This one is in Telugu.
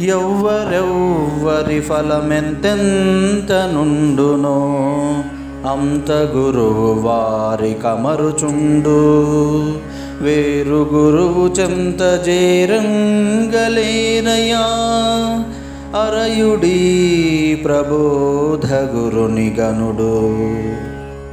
ఎవ్వరెవ్వరి ఫలమెంతెంత నుండునో అంత గురువు వారి కమరుచుండు. వేరు గురువు చెంత జేరంగలేనయా? అరయుడీ ప్రబోధ గురుని గనుడు